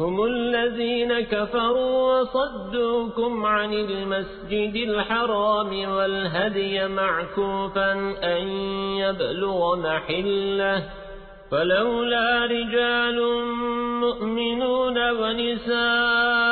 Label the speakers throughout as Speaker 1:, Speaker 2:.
Speaker 1: هم الذين كفروا وصدوكم عن المسجد الحرام والهدي معكوفا أن يبلغ محله فلولا رجال مؤمنون ونساء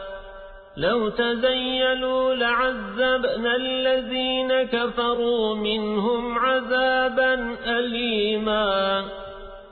Speaker 1: لو تزينوا لعذبنا الذين كفروا منهم عذابا أليماً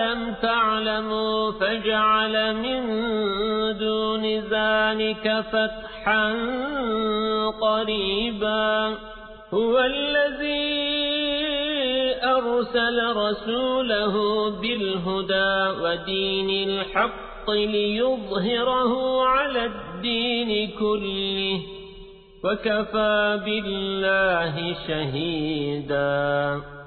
Speaker 1: لم تعلموا فجعل من دون ذلك فتحا قريبا هو الذي أرسل رسوله بالهدى ودين الحق ليظهره على الدين كله وكفى بالله شهيداً